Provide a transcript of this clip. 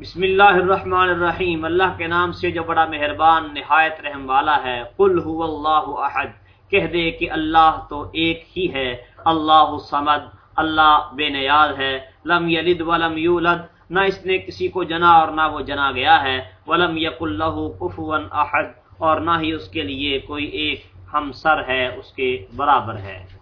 بسم اللہ الرحمن الرحیم۔ اللہ کے نام سے جو بڑا مہربان، نہایت رحم والا ہے۔ قل هو اللہ احد۔ کہہ دے کہ اللہ تو ایک ہی ہے۔ اللہ صمد، اللہ بے نیاز ہے۔ لم یلد ولم یولد۔ نہ اس نے کسی کو جنا اور نہ وہ جنا گیا ہے۔ ولم یق اللہ کفوا احد۔ اور نہ ہی اس کے لیے کوئی ایک ہم سر ہے، اس کے برابر ہے۔